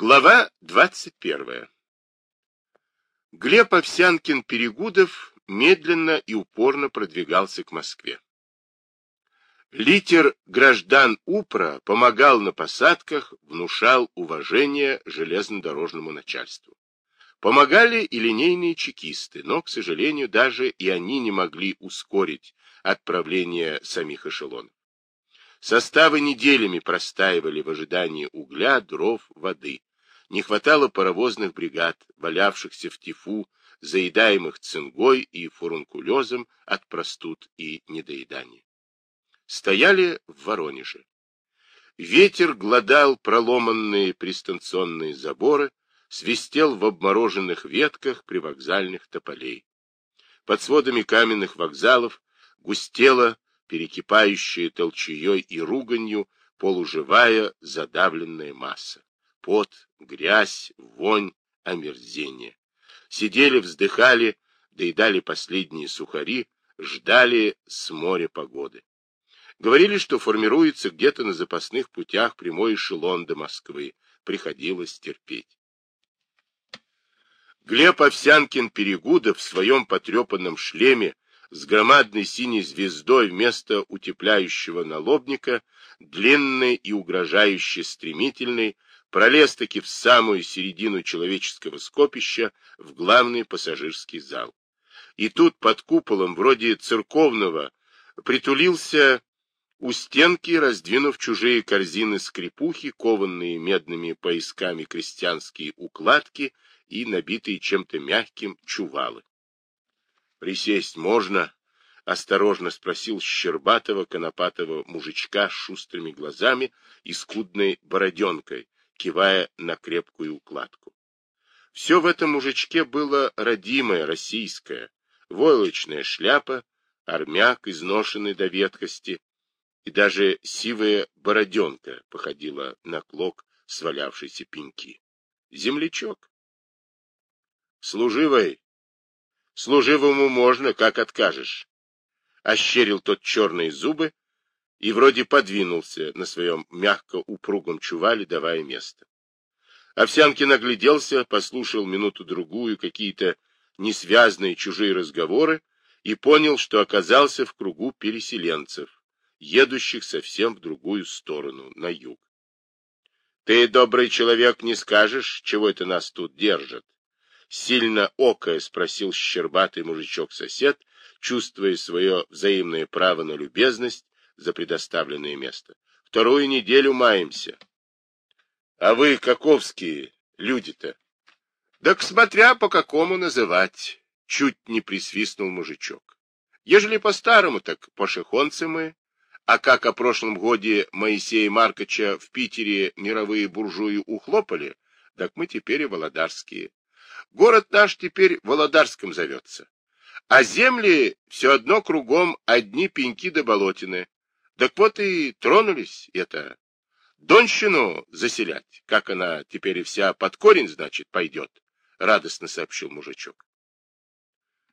Глава 21. Глеб Овсянкин-Перегудов медленно и упорно продвигался к Москве. Литер граждан УПРА помогал на посадках, внушал уважение железнодорожному начальству. Помогали и линейные чекисты, но, к сожалению, даже и они не могли ускорить отправление самих эшелонов. Составы неделями простаивали в ожидании угля, дров, воды. Не хватало паровозных бригад, валявшихся в тифу, заедаемых цингой и фурункулезом от простуд и недоедания. Стояли в Воронеже. Ветер гладал проломанные пристанционные заборы, свистел в обмороженных ветках привокзальных тополей. Под сводами каменных вокзалов густела перекипающая толчеей и руганью полуживая задавленная масса. Пот, грязь, вонь, омерзение. Сидели, вздыхали, доедали последние сухари, ждали с моря погоды. Говорили, что формируется где-то на запасных путях прямой эшелон до Москвы. Приходилось терпеть. Глеб Овсянкин-Перегудов в своем потрепанном шлеме с громадной синей звездой вместо утепляющего налобника, длинный и угрожающе стремительный, пролез-таки в самую середину человеческого скопища в главный пассажирский зал. И тут под куполом, вроде церковного, притулился у стенки, раздвинув чужие корзины скрипухи, кованные медными поясками крестьянские укладки и набитые чем-то мягким чувалы. — Присесть можно? — осторожно спросил щербатого конопатого мужичка с шустрыми глазами и скудной бороденкой, кивая на крепкую укладку. Все в этом мужичке было родимое, российское, войлочная шляпа, армяк, изношенный до ветхости, и даже сивая бороденка походила на клок свалявшейся пеньки. Землячок. Служивый, Служивому можно, как откажешь. Ощерил тот черные зубы и вроде подвинулся на своем мягко упругом чувале, давая место. Овсянкин огляделся, послушал минуту-другую какие-то несвязные чужие разговоры и понял, что оказался в кругу переселенцев, едущих совсем в другую сторону, на юг. — Ты, добрый человек, не скажешь, чего это нас тут держат? Сильно окая спросил щербатый мужичок-сосед, чувствуя свое взаимное право на любезность за предоставленное место. Вторую неделю маемся. А вы, каковские люди-то? Так смотря по какому называть, чуть не присвистнул мужичок. Ежели по-старому, так пошехонцы мы, а как о прошлом годе Моисея Маркача в Питере мировые буржуи ухлопали, так мы теперь и володарские. Город наш теперь Володарском зовется. А земли все одно кругом одни пеньки да болотины. Так вот и тронулись это. Донщину заселять, как она теперь и вся под корень, значит, пойдет, — радостно сообщил мужичок.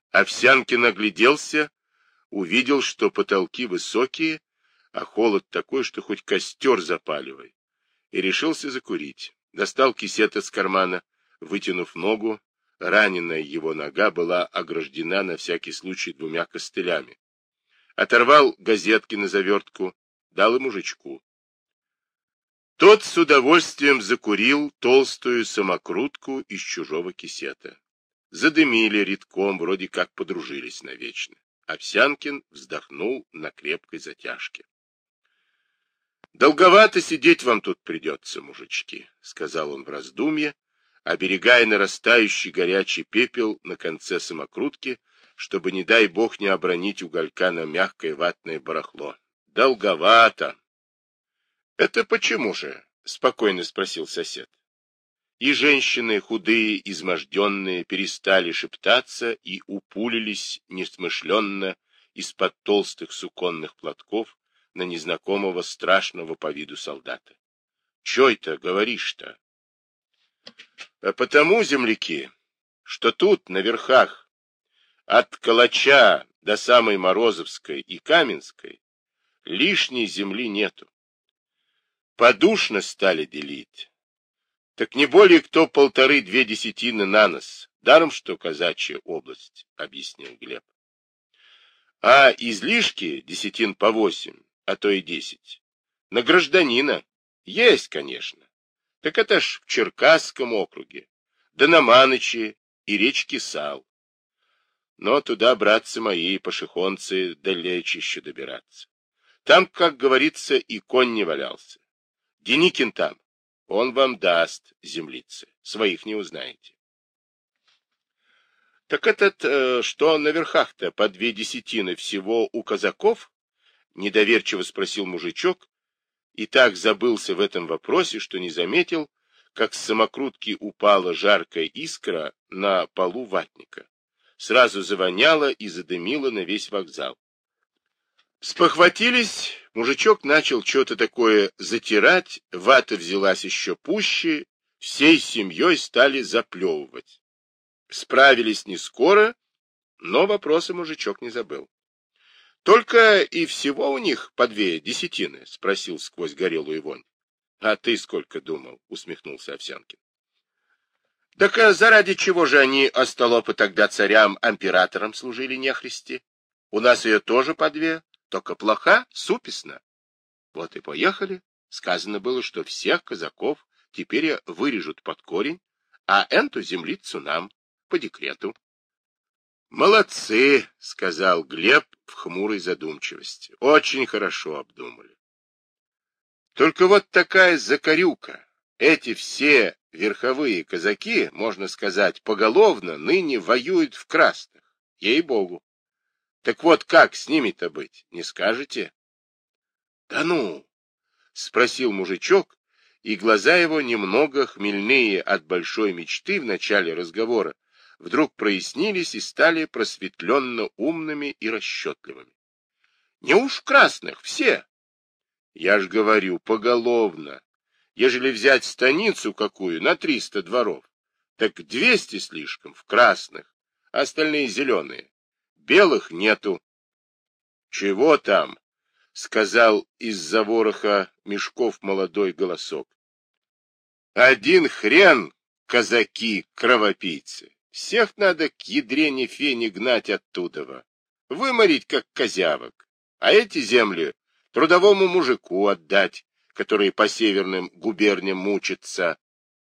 Овсянкин огляделся, увидел, что потолки высокие, а холод такой, что хоть костер запаливай, и решился закурить. Достал кисет из кармана, вытянув ногу, раненая его нога была ограждена на всякий случай двумя костылями. Оторвал газетки на завертку, дал и мужичку. Тот с удовольствием закурил толстую самокрутку из чужого кисета. Задымили редком, вроде как подружились навечно. Овсянкин вздохнул на крепкой затяжке. — Долговато сидеть вам тут придется, мужички, — сказал он в раздумье, оберегая нарастающий горячий пепел на конце самокрутки, чтобы, не дай бог, не обронить уголька на мягкое ватное барахло. Долговато. — Это почему же? — спокойно спросил сосед. И женщины, худые, изможденные, перестали шептаться и упулились несмышленно из-под толстых суконных платков на незнакомого страшного по виду солдата. — Чё это говоришь-то? А потому, земляки, что тут, на верхах, от Калача до самой Морозовской и Каменской, лишней земли нету. Подушно стали делить. Так не более кто полторы-две десятины на нос. Даром, что казачья область, — объяснил Глеб. А излишки десятин по восемь, а то и десять. На гражданина. Есть, конечно. Так это ж в Черкасском округе. Да на Маныче и речки Сал. Но туда, братцы мои, пошехонцы, далече еще добираться. Там, как говорится, и конь не валялся. Деникин там. Он вам даст землицы. Своих не узнаете. Так этот, э, что на верхах-то по две десятины всего у казаков? Недоверчиво спросил мужичок, и так забылся в этом вопросе, что не заметил, как с самокрутки упала жаркая искра на полу ватника. Сразу завоняло и задымило на весь вокзал. Спохватились, мужичок начал что-то такое затирать, вата взялась еще пуще, всей семьей стали заплевывать. Справились не скоро, но вопросы мужичок не забыл. Только и всего у них по две десятины, спросил сквозь горелую вонь. А ты сколько думал? усмехнулся Овсянкин. Так а заради чего же они, остолопы, тогда царям, императорам служили нехристи? У нас ее тоже по две, только плоха, супесна. Вот и поехали. Сказано было, что всех казаков теперь вырежут под корень, а энту землицу нам по декрету. «Молодцы!» — сказал Глеб в хмурой задумчивости. «Очень хорошо обдумали. Только вот такая закорюка. Эти все верховые казаки, можно сказать, поголовно ныне воюют в красных. Ей-богу. Так вот как с ними-то быть, не скажете? — Да ну! — спросил мужичок, и глаза его, немного хмельные от большой мечты в начале разговора, вдруг прояснились и стали просветленно умными и расчетливыми. Не уж красных, все. Я ж говорю, поголовно. Ежели взять станицу какую на триста дворов, так двести слишком в красных, а остальные зеленые. Белых нету. Чего там? — сказал из-за вороха мешков молодой голосок. Один хрен, казаки-кровопийцы. Всех надо к ядрене фени гнать оттуда, выморить, как козявок. А эти земли трудовому мужику отдать, который по северным губерниям мучится.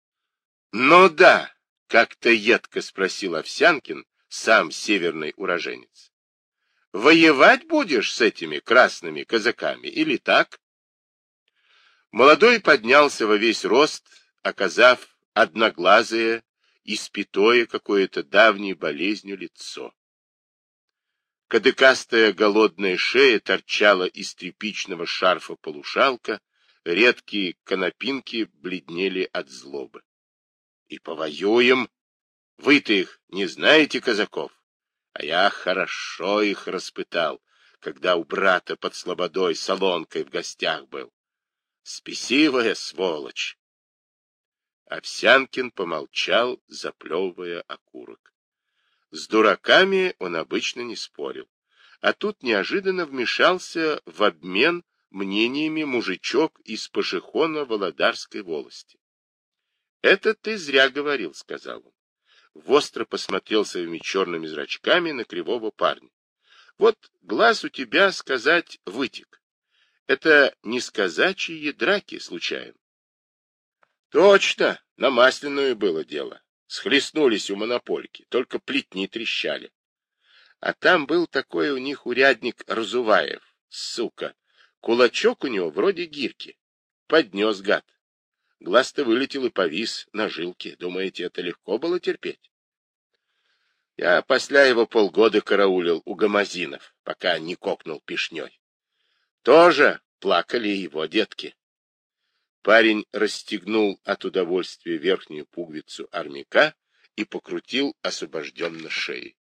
— Ну да, — как-то едко спросил Овсянкин, сам северный уроженец. — Воевать будешь с этими красными казаками или так? Молодой поднялся во весь рост, оказав одноглазые испитое какое-то давней болезнью лицо. Кадыкастая голодная шея торчала из тряпичного шарфа полушалка, редкие конопинки бледнели от злобы. — И повоюем. Вы-то их не знаете, казаков? А я хорошо их распытал, когда у брата под слободой солонкой в гостях был. Спесивая сволочь. Овсянкин помолчал, заплевывая окурок. С дураками он обычно не спорил, а тут неожиданно вмешался в обмен мнениями мужичок из Пашихона Володарской волости. — Это ты зря говорил, — сказал он. Востро посмотрел своими черными зрачками на кривого парня. — Вот глаз у тебя, сказать, вытек. Это не сказачьи драки случайно. Точно, на масляную было дело. Схлестнулись у монопольки, только плетни трещали. А там был такой у них урядник Разуваев, сука. Кулачок у него вроде гирки. Поднес гад. Глаз-то вылетел и повис на жилке. Думаете, это легко было терпеть? Я после его полгода караулил у гамазинов, пока не кокнул пишней. Тоже плакали его детки. Парень расстегнул от удовольствия верхнюю пуговицу армяка и покрутил освобожденно шеей.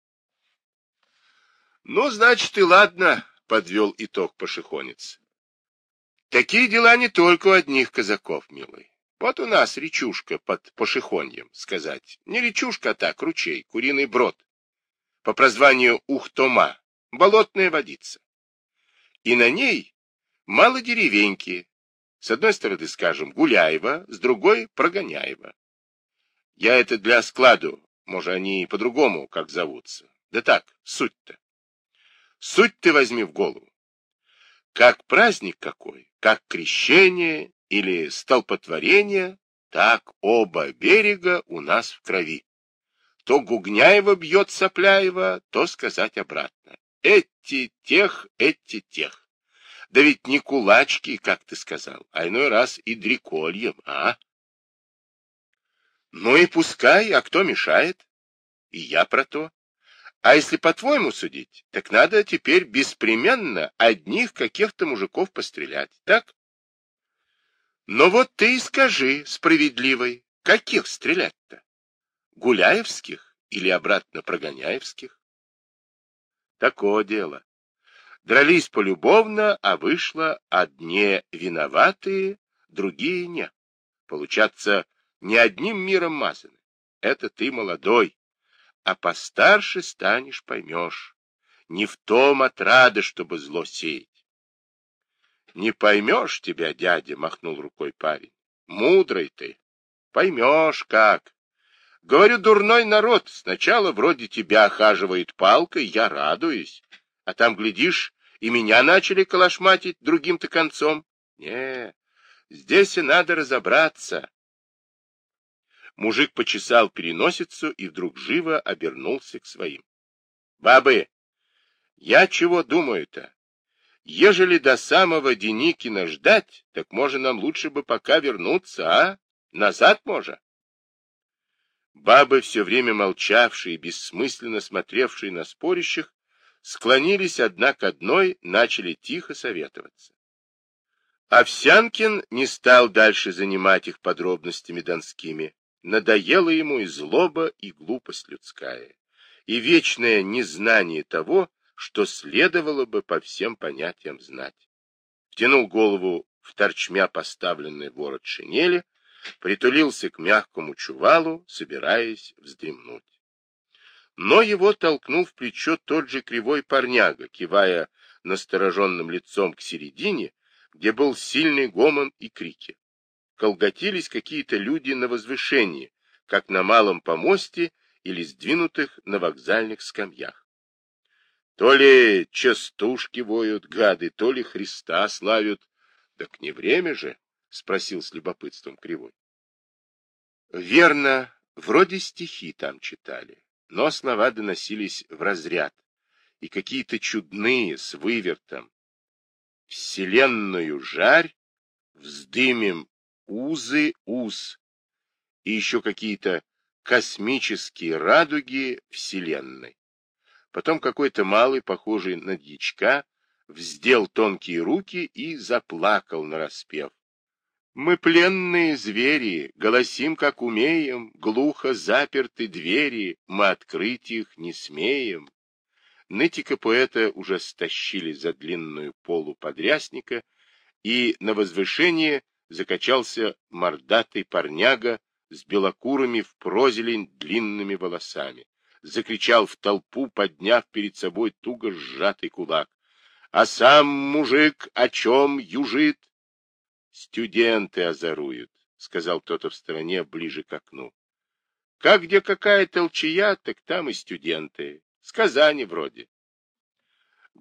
— Ну, значит, и ладно, — подвел итог пошехонец. — Такие дела не только у одних казаков, милый. Вот у нас речушка под Пошехоньем, сказать. Не речушка, а так, ручей, куриный брод. По прозванию Ухтома, болотная водица. И на ней мало деревеньки, С одной стороны, скажем, Гуляева, с другой — Прогоняева. Я это для складу, может, они по-другому как зовутся. Да так, суть-то. Суть ты возьми в голову. Как праздник какой, как крещение или столпотворение, так оба берега у нас в крови. То Гугняева бьет Сопляева, то сказать обратно. Эти тех, эти тех. Да ведь не кулачки, как ты сказал, а иной раз и дрекольем, а? Ну и пускай, а кто мешает? И я про то. А если по-твоему судить, так надо теперь беспременно одних каких-то мужиков пострелять, так? Но вот ты и скажи, справедливый, каких стрелять-то? Гуляевских или обратно Прогоняевских? Такое дело. Дрались полюбовно, а вышло одни виноватые, другие не. Получаться не одним миром мазаны. Это ты молодой, а постарше станешь, поймешь. Не в том отрада, чтобы зло сеять. Не поймешь тебя, дядя, махнул рукой парень. Мудрый ты. Поймешь как. Говорю, дурной народ, сначала вроде тебя охаживает палкой, я радуюсь. А там, глядишь, и меня начали калашматить другим-то концом. Не, здесь и надо разобраться. Мужик почесал переносицу и вдруг живо обернулся к своим. Бабы, я чего думаю-то? Ежели до самого Деникина ждать, так можно нам лучше бы пока вернуться, а? Назад можно. Бабы, все время молчавшие, бессмысленно смотревшие на спорящих, склонились одна к одной, начали тихо советоваться. Овсянкин не стал дальше занимать их подробностями донскими. Надоело ему и злоба, и глупость людская, и вечное незнание того, что следовало бы по всем понятиям знать. Втянул голову в торчмя поставленный ворот шинели, притулился к мягкому чувалу, собираясь вздремнуть. Но его толкнул в плечо тот же кривой парняга, кивая настороженным лицом к середине, где был сильный гомон и крики. Колготились какие-то люди на возвышении, как на малом помосте или сдвинутых на вокзальных скамьях. То ли частушки воют гады, то ли Христа славят. Так не время же? — спросил с любопытством Кривой. Верно, вроде стихи там читали, но слова доносились в разряд, и какие-то чудные, с вывертом. Вселенную жарь, вздымем узы уз, и еще какие-то космические радуги Вселенной. Потом какой-то малый, похожий на дьячка, вздел тонкие руки и заплакал нараспев. Мы пленные звери, голосим, как умеем, глухо заперты двери, мы открыть их не смеем. Нытика поэта уже стащили за длинную полу подрясника, и на возвышение закачался мордатый парняга с белокурыми в прозелень длинными волосами закричал в толпу, подняв перед собой туго сжатый кулак. А сам мужик о чем южит? Студенты озоруют, сказал кто-то в стороне ближе к окну. Как где какая толчая, так там и студенты. С Казани вроде.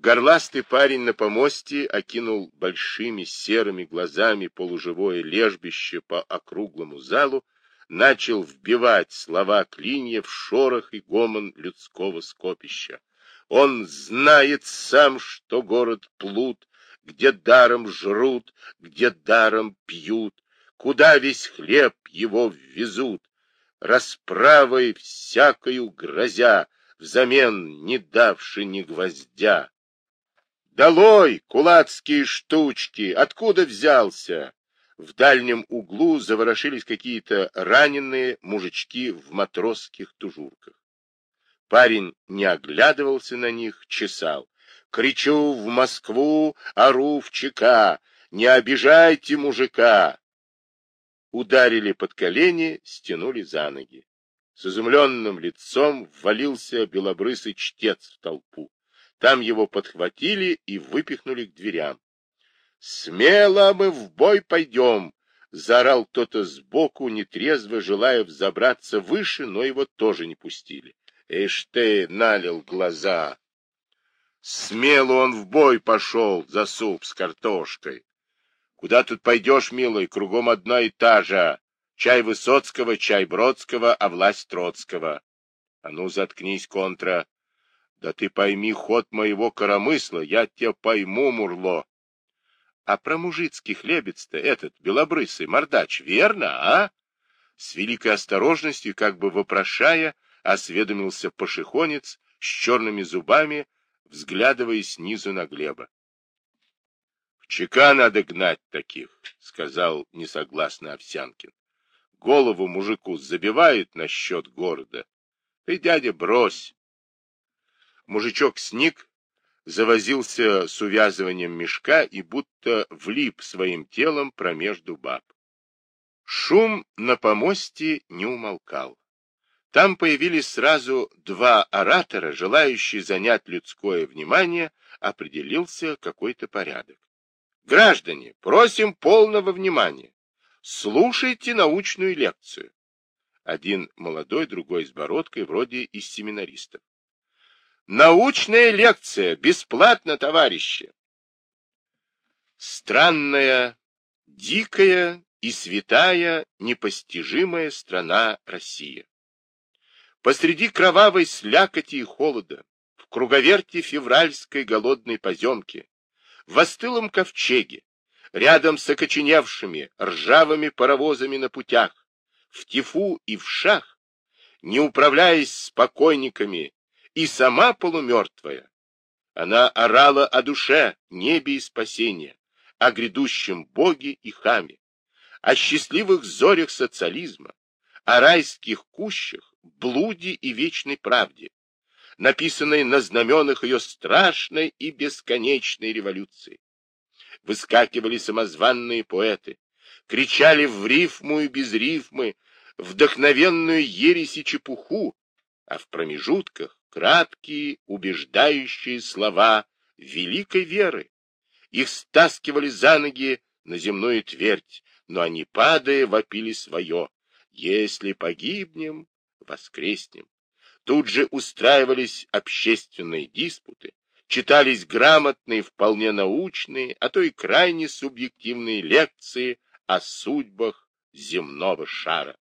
Горластый парень на помосте окинул большими серыми глазами полуживое лежбище по округлому залу начал вбивать слова клинья в шорох и гомон людского скопища. Он знает сам, что город плут, где даром жрут, где даром пьют, куда весь хлеб его ввезут, расправой всякою грозя, взамен не давши ни гвоздя. Долой, кулацкие штучки, откуда взялся? В дальнем углу заворошились какие-то раненые мужички в матросских тужурках. Парень не оглядывался на них, чесал. Кричу в Москву, ору в ЧК, не обижайте мужика. Ударили под колени, стянули за ноги. С изумленным лицом ввалился белобрысый чтец в толпу. Там его подхватили и выпихнули к дверям. Смело мы в бой пойдем, заорал кто-то сбоку, нетрезво желая взобраться выше, но его тоже не пустили. Эш ты, налил глаза. Смело он в бой пошел за суп с картошкой. Куда тут пойдешь, милый, кругом одна и та же. Чай Высоцкого, чай Бродского, а власть Троцкого. А ну, заткнись, контра. Да ты пойми ход моего коромысла, я тебя пойму, Мурло. А про мужицкий хлебец-то этот, белобрысый мордач, верно, а? С великой осторожностью, как бы вопрошая, осведомился пошехонец с черными зубами, взглядывая снизу на Глеба. — В ЧК надо гнать таких, — сказал несогласно Овсянкин. — Голову мужику забивают насчет города. Ты, дядя, брось. Мужичок сник, завозился с увязыванием мешка и будто влип своим телом промежду баб. Шум на помосте не умолкал. Там появились сразу два оратора, желающие занять людское внимание, определился какой-то порядок. Граждане, просим полного внимания. Слушайте научную лекцию. Один молодой, другой с бородкой, вроде из семинаристов. Научная лекция, бесплатно, товарищи. Странная, дикая и святая, непостижимая страна Россия. Посреди кровавой слякоти и холода, в круговерте февральской голодной поземки, в остылом ковчеге, рядом с окоченевшими, ржавыми паровозами на путях, в тифу и в шах, не управляясь с покойниками и сама полумертвая. Она орала о душе, небе и спасении, о грядущем Боге и Хаме, о счастливых зорях социализма, о райских кущах, блуде и вечной правде, написанной на знаменах ее страшной и бесконечной революции. Выскакивали самозванные поэты, кричали в рифму и без рифмы, вдохновенную ересь и чепуху, а в промежутках краткие, убеждающие слова великой веры. Их стаскивали за ноги на земную твердь, но они, падая, вопили свое. Если погибнем, воскреснем. Тут же устраивались общественные диспуты, читались грамотные, вполне научные, а то и крайне субъективные лекции о судьбах земного шара.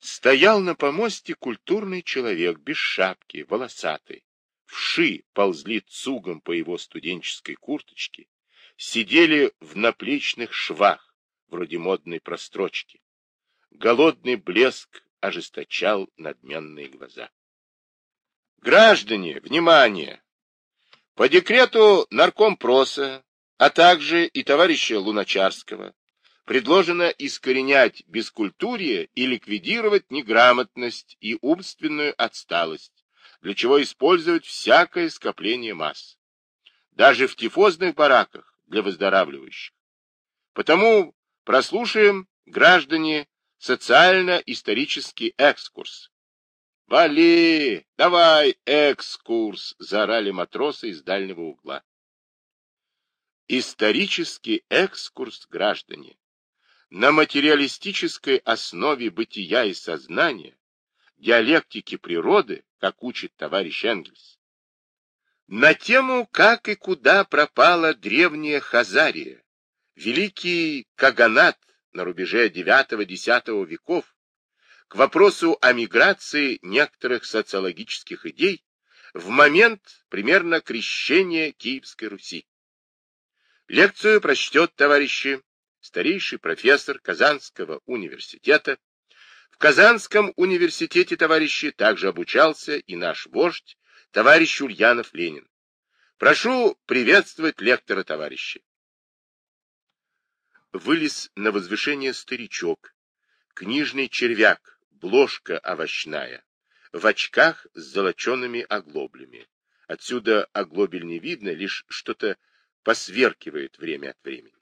Стоял на помосте культурный человек, без шапки, волосатый. Вши ползли цугом по его студенческой курточке, сидели в наплечных швах, вроде модной прострочки. Голодный блеск ожесточал надменные глаза. Граждане, внимание! По декрету наркомпроса, а также и товарища Луначарского, предложено искоренять бескультурие и ликвидировать неграмотность и умственную отсталость, для чего использовать всякое скопление масс. Даже в тифозных бараках для выздоравливающих. Потому прослушаем, граждане, социально-исторический экскурс. «Вали! Давай экскурс!» — заорали матросы из дальнего угла. Исторический экскурс, граждане, на материалистической основе бытия и сознания, диалектики природы, как учит товарищ Энгельс. На тему, как и куда пропала древняя Хазария, великий Каганат на рубеже IX-X веков, к вопросу о миграции некоторых социологических идей в момент примерно крещения Киевской Руси. Лекцию прочтет, товарищи, старейший профессор Казанского университета. В Казанском университете, товарищи, также обучался и наш вождь, товарищ Ульянов Ленин. Прошу приветствовать лектора, товарищи. Вылез на возвышение старичок, книжный червяк, бложка овощная, в очках с золочеными оглоблями. Отсюда оглобель не видно, лишь что-то посверкивает время от времени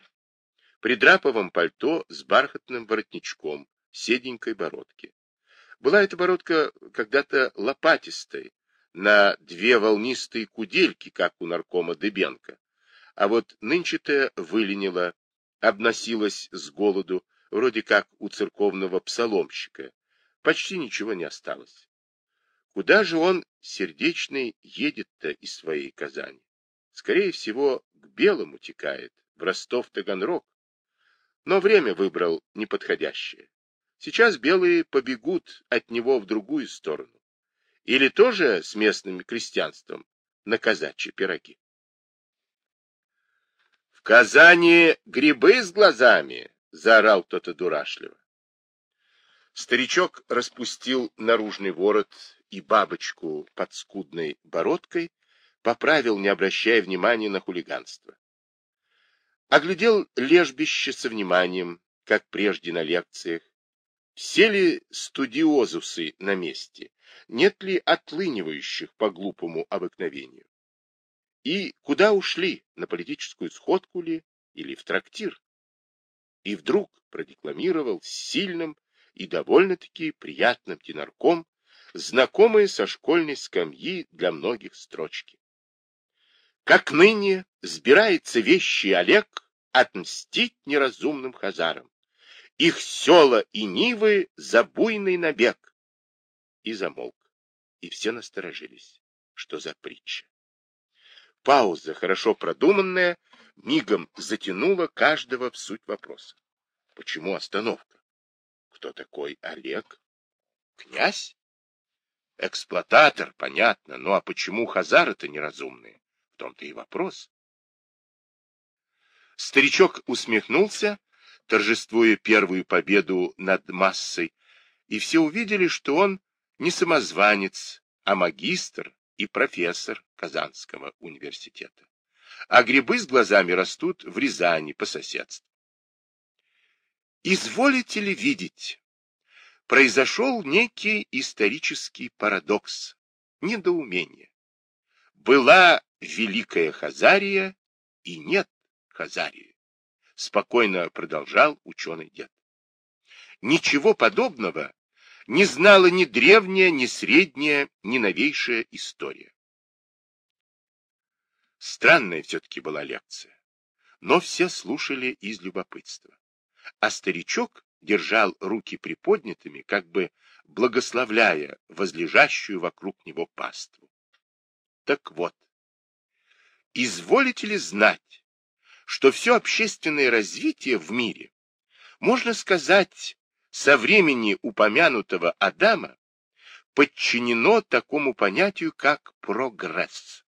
при драповом пальто с бархатным воротничком, седенькой бородки. Была эта бородка когда-то лопатистой, на две волнистые кудельки, как у наркома Дыбенко, А вот нынче-то выленила, обносилась с голоду, вроде как у церковного псаломщика. Почти ничего не осталось. Куда же он, сердечный, едет-то из своей Казани? Скорее всего, к белому текает, в Ростов-Таганрог. Но время выбрал неподходящее. Сейчас белые побегут от него в другую сторону. Или тоже с местным крестьянством на казачьи пироги. В Казани грибы с глазами, заорал кто-то дурашливо. Старичок распустил наружный ворот и бабочку под скудной бородкой, поправил, не обращая внимания на хулиганство. Оглядел лежбище со вниманием, как прежде на лекциях. Все ли студиозусы на месте? Нет ли отлынивающих по глупому обыкновению? И куда ушли? На политическую сходку ли? Или в трактир? И вдруг продекламировал сильным и довольно-таки приятным тенорком, знакомые со школьной скамьи для многих строчки. Как ныне сбирается вещи Олег отмстить неразумным хазарам. Их села и нивы за буйный набег. И замолк, и все насторожились. Что за притча? Пауза, хорошо продуманная, мигом затянула каждого в суть вопроса. Почему остановка? Кто такой Олег? Князь? Эксплуататор, понятно, ну а почему хазары-то неразумные? Том-то и вопрос. Старичок усмехнулся, торжествуя первую победу над массой, и все увидели, что он не самозванец, а магистр и профессор Казанского университета. А грибы с глазами растут в Рязани по соседству. Изволите ли видеть, произошел некий исторический парадокс, недоумение. Была Великая Хазария и нет Хазарии, спокойно продолжал ученый дед. Ничего подобного не знала ни древняя, ни средняя, ни новейшая история. Странная все-таки была лекция, но все слушали из любопытства. А старичок держал руки приподнятыми, как бы благословляя возлежащую вокруг него паству. Так вот, Изволите ли знать, что все общественное развитие в мире, можно сказать, со времени упомянутого Адама, подчинено такому понятию, как прогресс.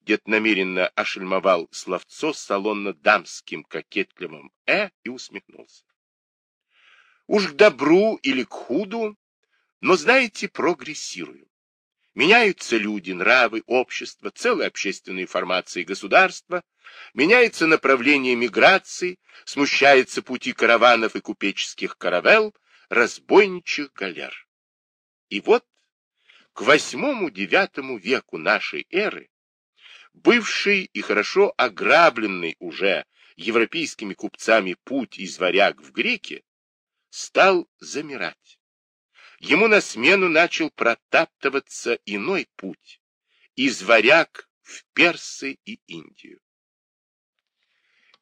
Дед намеренно ошельмовал словцо салонно-дамским кокетливым «э» и усмехнулся. Уж к добру или к худу, но, знаете, прогрессируем. Меняются люди, нравы, общество, целые общественные формации государства, меняется направление миграции, смущается пути караванов и купеческих каравел, разбойничьих галер. И вот к восьмому-девятому веку нашей эры бывший и хорошо ограбленный уже европейскими купцами путь из варяг в греки стал замирать ему на смену начал протаптываться иной путь, из варяг в Персы и Индию.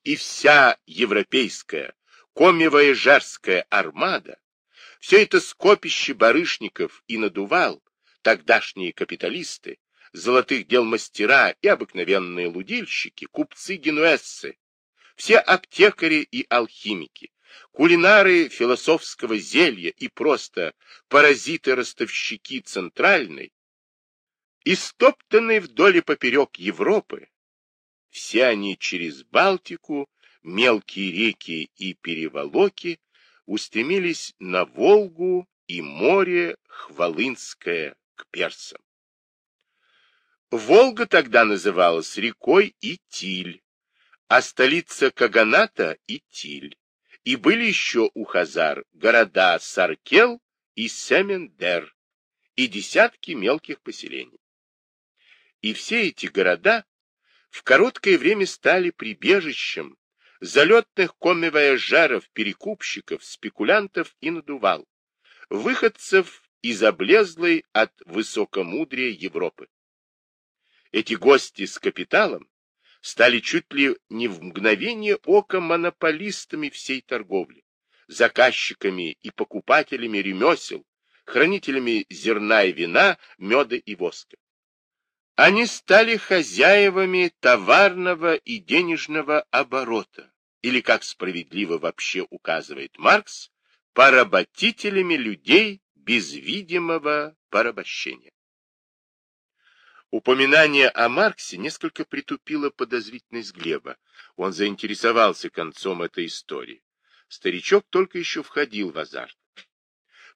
И вся европейская коми-вояжерская армада, все это скопище барышников и надувал, тогдашние капиталисты, золотых дел мастера и обыкновенные лудильщики, купцы-генуэзцы, все аптекари и алхимики, Кулинары философского зелья и просто паразиты-ростовщики центральной, истоптанные вдоль и поперек Европы, все они через Балтику, мелкие реки и переволоки устремились на Волгу и море Хвалынское к персам. Волга тогда называлась рекой Итиль, а столица Каганата – Итиль и были еще у Хазар города Саркел и Семендер и десятки мелких поселений. И все эти города в короткое время стали прибежищем залетных коммивояжеров, перекупщиков, спекулянтов и надувал, выходцев из облезлой от высокомудрия Европы. Эти гости с капиталом стали чуть ли не в мгновение ока монополистами всей торговли, заказчиками и покупателями ремесел, хранителями зерна и вина, меда и воска. Они стали хозяевами товарного и денежного оборота, или, как справедливо вообще указывает Маркс, поработителями людей без видимого порабощения. Упоминание о Марксе несколько притупило подозрительность Глеба. Он заинтересовался концом этой истории. Старичок только еще входил в азарт.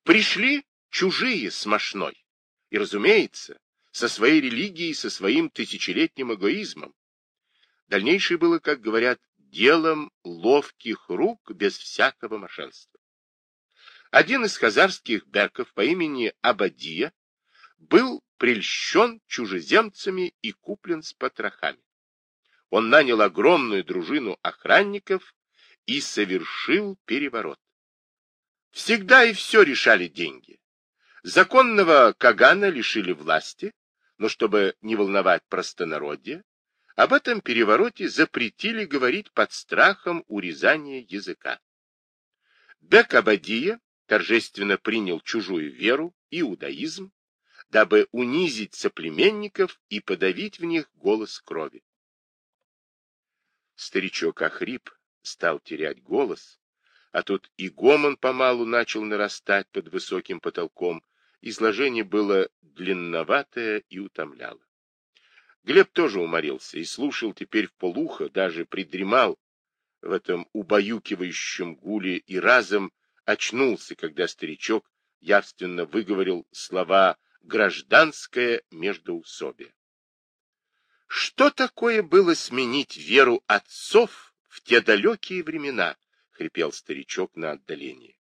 Пришли чужие с мошной. И, разумеется, со своей религией, со своим тысячелетним эгоизмом. Дальнейшее было, как говорят, делом ловких рук без всякого мошенства. Один из хазарских берков по имени Абадия был прельщен чужеземцами и куплен с потрохами. Он нанял огромную дружину охранников и совершил переворот. Всегда и все решали деньги. Законного Кагана лишили власти, но чтобы не волновать простонародье, об этом перевороте запретили говорить под страхом урезания языка. Бек торжественно принял чужую веру, иудаизм, дабы унизить соплеменников и подавить в них голос крови. Старичок охрип, стал терять голос, а тут и гомон помалу начал нарастать под высоким потолком, изложение было длинноватое и утомляло. Глеб тоже уморился и слушал теперь в полухо, даже придремал в этом убаюкивающем гуле и разом очнулся, когда старичок явственно выговорил слова «гражданское междоусобие». Что такое было сменить веру отцов в те далекие времена, хрипел старичок на отдалении.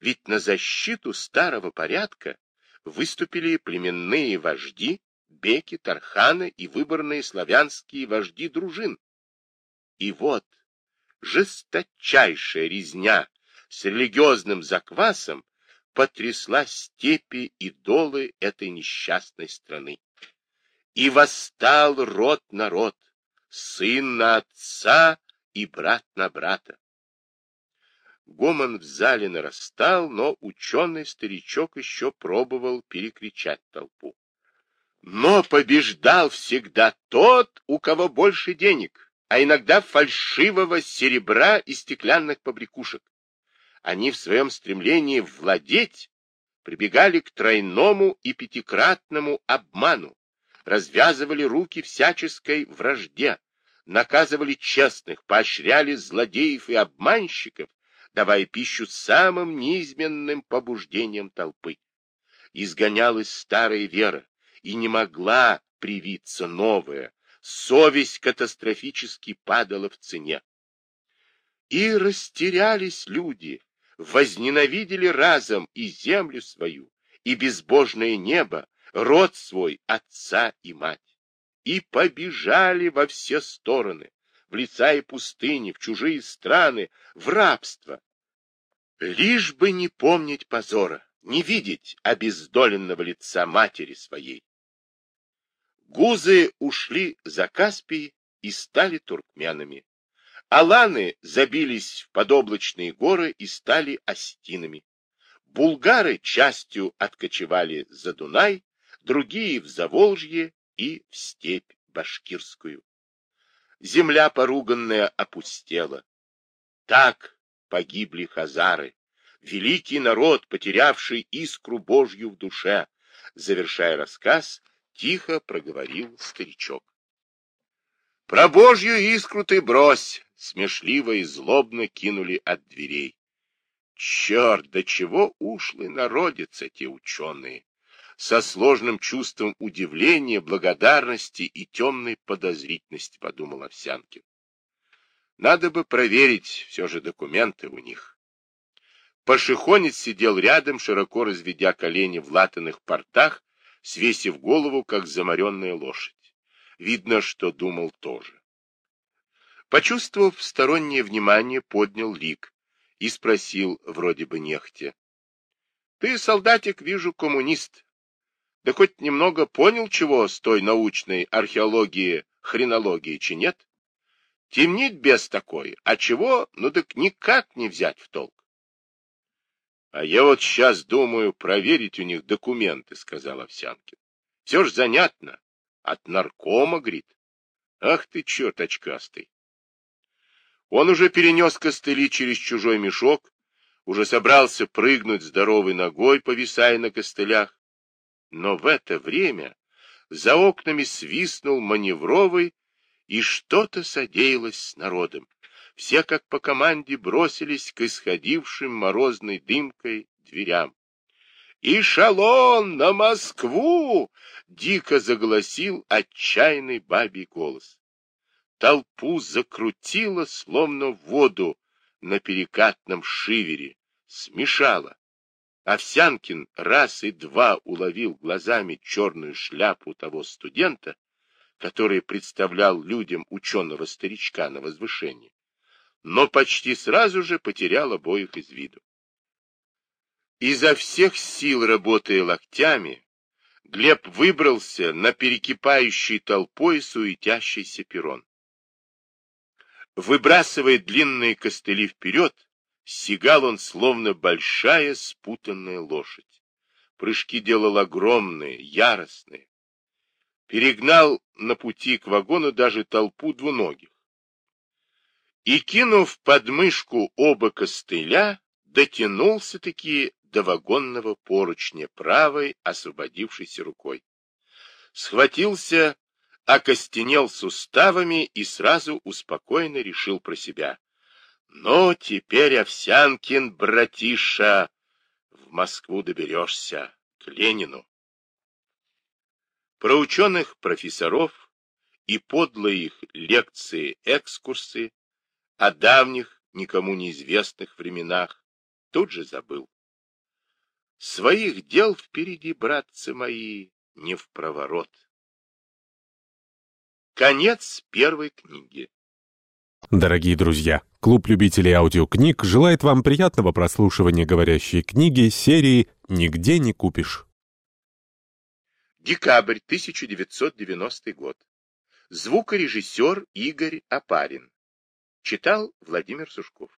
Ведь на защиту старого порядка выступили племенные вожди, беки, тарханы и выборные славянские вожди дружин. И вот жесточайшая резня с религиозным заквасом потрясла степи и долы этой несчастной страны. И восстал род на род, сын на отца и брат на брата. Гомон в зале нарастал, но ученый-старичок еще пробовал перекричать толпу. Но побеждал всегда тот, у кого больше денег, а иногда фальшивого серебра и стеклянных побрякушек. Они в своем стремлении владеть прибегали к тройному и пятикратному обману, развязывали руки всяческой вражде, наказывали честных, поощряли злодеев и обманщиков, давая пищу самым неизменным побуждениям толпы. Изгонялась старая вера, и не могла привиться новая, совесть катастрофически падала в цене. И растерялись люди, возненавидели разом и землю свою, и безбожное небо, род свой, отца и мать, и побежали во все стороны, в лица и пустыни, в чужие страны, в рабство. Лишь бы не помнить позора, не видеть обездоленного лица матери своей. Гузы ушли за Каспий и стали туркменами. Аланы забились в подоблачные горы и стали остинами. Булгары частью откочевали за Дунай, другие в Заволжье и в степь башкирскую. Земля поруганная опустела. Так погибли хазары, великий народ, потерявший искру Божью в душе. Завершая рассказ, тихо проговорил старичок. Про Божью искру ты брось, смешливо и злобно кинули от дверей. Черт, до чего ушлый народец эти ученые! Со сложным чувством удивления, благодарности и темной подозрительности, подумал Овсянкин. Надо бы проверить все же документы у них. Пашихонец сидел рядом, широко разведя колени в латаных портах, свесив голову, как заморенная лошадь. Видно, что думал тоже. Почувствовав стороннее внимание, поднял лик и спросил, вроде бы нехтя. — Ты, солдатик, вижу, коммунист. Да хоть немного понял, чего с той научной археологии, хренологии, чи нет? Темнит без такой, а чего, ну так никак не взять в толк. — А я вот сейчас думаю проверить у них документы, — сказал Овсянкин. — Все ж занятно. От наркома, говорит. Ах ты, черт очкастый. Он уже перенес костыли через чужой мешок, уже собрался прыгнуть здоровой ногой, повисая на костылях. Но в это время за окнами свистнул маневровый, и что-то содеялось с народом. Все, как по команде, бросились к исходившим морозной дымкой дверям. «Ишалон на Москву!» — дико заголосил отчаянный бабий голос. Толпу закрутило, словно воду на перекатном шивере, смешало. Овсянкин раз и два уловил глазами черную шляпу того студента, который представлял людям ученого старичка на возвышении но почти сразу же потерял обоих из виду. Изо всех сил работая локтями, Глеб выбрался на перекипающий толпой суетящийся перрон. Выбрасывая длинные костыли вперед, сигал он словно большая спутанная лошадь. Прыжки делал огромные, яростные. Перегнал на пути к вагону даже толпу двуногих и, кинув под мышку оба костыля, дотянулся-таки до вагонного поручня правой освободившейся рукой. Схватился, окостенел суставами и сразу успокоенно решил про себя. «Ну, теперь, Овсянкин, братиша, в Москву доберешься, к Ленину». Про ученых профессоров и подлые их лекции-экскурсы о давних, никому неизвестных временах тут же забыл. Своих дел впереди, братцы мои, не в проворот. Конец первой книги. Дорогие друзья, клуб любителей аудиокниг желает вам приятного прослушивания говорящей книги серии «Нигде не купишь». Декабрь 1990 год. Звукорежиссер Игорь Апарин. Читал Владимир Сушков.